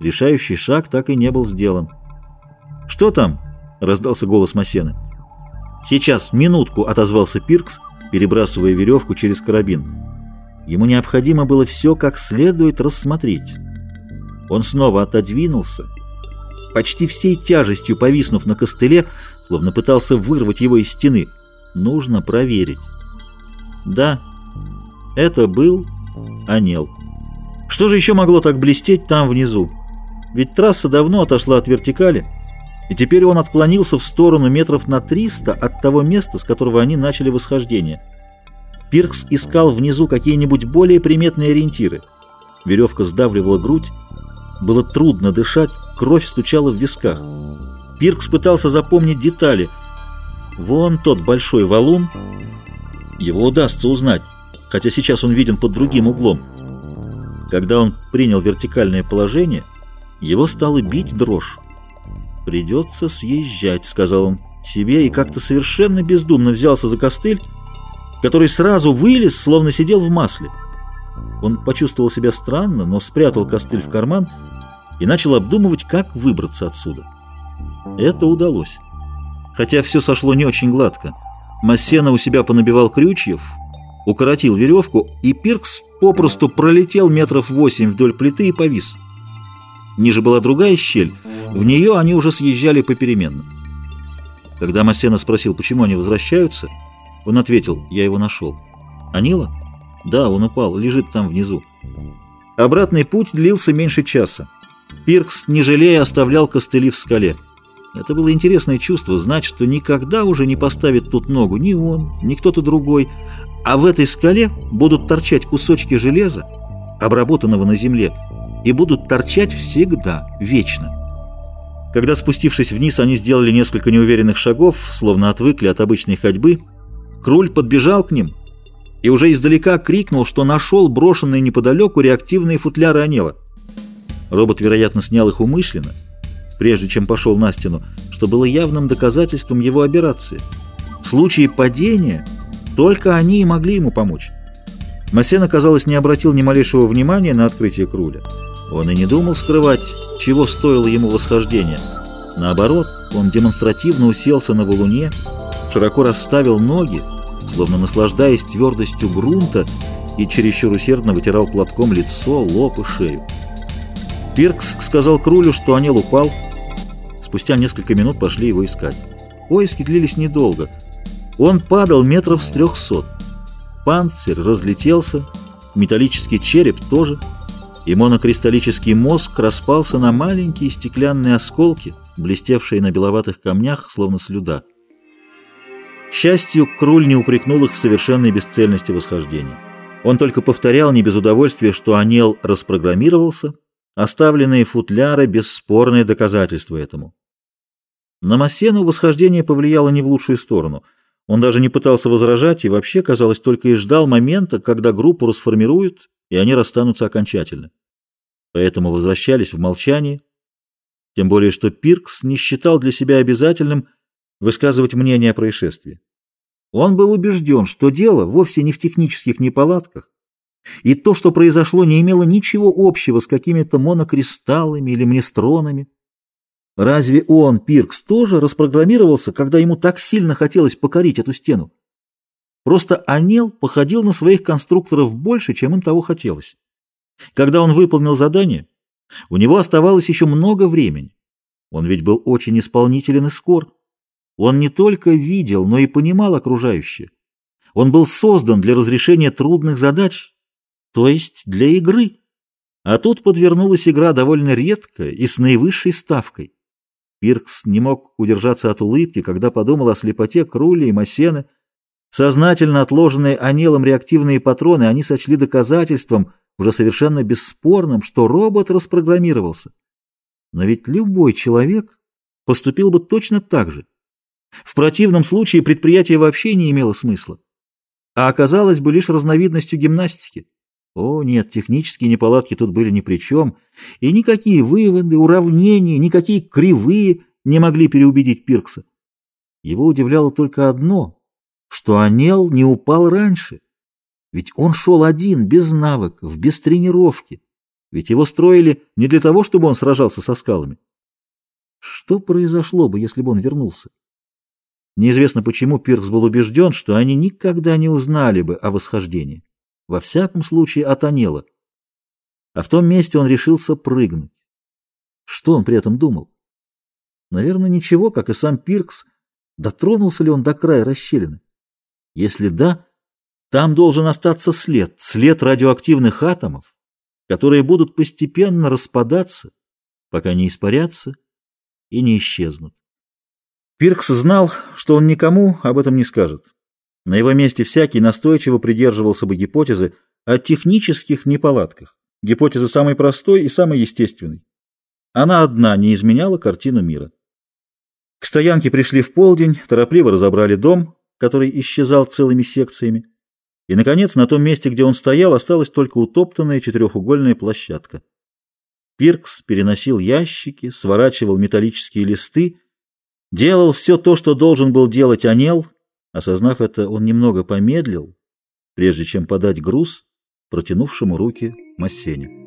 Решающий шаг так и не был сделан. «Что там?» — раздался голос Масены. «Сейчас, минутку!» — отозвался Пиркс, перебрасывая веревку через карабин. Ему необходимо было все как следует рассмотреть. Он снова отодвинулся, почти всей тяжестью повиснув на костыле, словно пытался вырвать его из стены. Нужно проверить. Да, это был Анел. Что же еще могло так блестеть там внизу? Ведь трасса давно отошла от вертикали, и теперь он отклонился в сторону метров на 300 от того места, с которого они начали восхождение. Пиркс искал внизу какие-нибудь более приметные ориентиры. Веревка сдавливала грудь, было трудно дышать, кровь стучала в висках. Пиркс пытался запомнить детали. Вон тот большой валун. Его удастся узнать, хотя сейчас он виден под другим углом. Когда он принял вертикальное положение, его стало бить дрожь. «Придется съезжать», — сказал он себе, и как-то совершенно бездумно взялся за костыль, который сразу вылез, словно сидел в масле. Он почувствовал себя странно, но спрятал костыль в карман и начал обдумывать, как выбраться отсюда. Это удалось. Хотя все сошло не очень гладко. Массена у себя понабивал крючьев, укоротил веревку, и Пиркс попросту пролетел метров восемь вдоль плиты и повис. Ниже была другая щель, в нее они уже съезжали попеременно. Когда Массена спросил, почему они возвращаются, он ответил, я его нашел. Анила? Да, он упал, лежит там внизу. Обратный путь длился меньше часа. Пиркс, не жалея, оставлял костыли в скале. Это было интересное чувство, знать, что никогда уже не поставит тут ногу ни он, ни кто-то другой, а в этой скале будут торчать кусочки железа, обработанного на земле, и будут торчать всегда, вечно. Когда, спустившись вниз, они сделали несколько неуверенных шагов, словно отвыкли от обычной ходьбы, Круль подбежал к ним и уже издалека крикнул, что нашел брошенные неподалеку реактивные футляры Анела. Робот, вероятно, снял их умышленно, прежде чем пошел на стену, что было явным доказательством его операции. В случае падения только они и могли ему помочь. Массена, казалось, не обратил ни малейшего внимания на открытие Круля. Он и не думал скрывать, чего стоило ему восхождение. Наоборот, он демонстративно уселся на валуне, широко расставил ноги, словно наслаждаясь твердостью грунта, и чересчур усердно вытирал платком лицо, лоб и шею. Пиркс сказал Крулю, что Анел упал. Спустя несколько минут пошли его искать. Поиски длились недолго. Он падал метров с трехсот. Панцирь разлетелся, металлический череп тоже, и монокристаллический мозг распался на маленькие стеклянные осколки, блестевшие на беловатых камнях, словно слюда. К счастью, Круль не упрекнул их в совершенной бесцельности восхождения. Он только повторял не без удовольствия, что Анел распрограммировался, Оставленные футляры – бесспорное доказательство этому. На Массену восхождение повлияло не в лучшую сторону. Он даже не пытался возражать и вообще, казалось, только и ждал момента, когда группу расформируют, и они расстанутся окончательно. Поэтому возвращались в молчании, тем более что Пиркс не считал для себя обязательным высказывать мнение о происшествии. Он был убежден, что дело вовсе не в технических неполадках, и то, что произошло, не имело ничего общего с какими-то монокристаллами или мнестронами. Разве он, Пиркс, тоже распрограммировался, когда ему так сильно хотелось покорить эту стену? Просто Анел походил на своих конструкторов больше, чем им того хотелось. Когда он выполнил задание, у него оставалось еще много времени. Он ведь был очень исполнителен и скор. Он не только видел, но и понимал окружающее. Он был создан для разрешения трудных задач, то есть для игры. А тут подвернулась игра довольно редкая и с наивысшей ставкой. Пиркс не мог удержаться от улыбки, когда подумал о слепоте Крули и Массены. Сознательно отложенные анелом реактивные патроны они сочли доказательством, уже совершенно бесспорным, что робот распрограммировался. Но ведь любой человек поступил бы точно так же. В противном случае предприятие вообще не имело смысла, а оказалось бы лишь разновидностью гимнастики. О, нет, технические неполадки тут были ни при чем, и никакие выводы, уравнения, никакие кривые не могли переубедить Пиркса. Его удивляло только одно, что Анел не упал раньше. Ведь он шел один, без навыков, без тренировки. Ведь его строили не для того, чтобы он сражался со скалами. Что произошло бы, если бы он вернулся? Неизвестно почему Пиркс был убежден, что они никогда не узнали бы о восхождении. Во всяком случае, от Анела. А в том месте он решился прыгнуть. Что он при этом думал? Наверное, ничего, как и сам Пиркс. Дотронулся ли он до края расщелины? Если да, там должен остаться след, след радиоактивных атомов, которые будут постепенно распадаться, пока не испарятся и не исчезнут. Пиркс знал, что он никому об этом не скажет. На его месте всякий настойчиво придерживался бы гипотезы о технических неполадках, гипотезы самой простой и самой естественной. Она одна не изменяла картину мира. К стоянке пришли в полдень, торопливо разобрали дом, который исчезал целыми секциями, и, наконец, на том месте, где он стоял, осталась только утоптанная четырехугольная площадка. Пиркс переносил ящики, сворачивал металлические листы, делал все то, что должен был делать Анел. Осознав это, он немного помедлил, прежде чем подать груз, протянувшему руки Массене.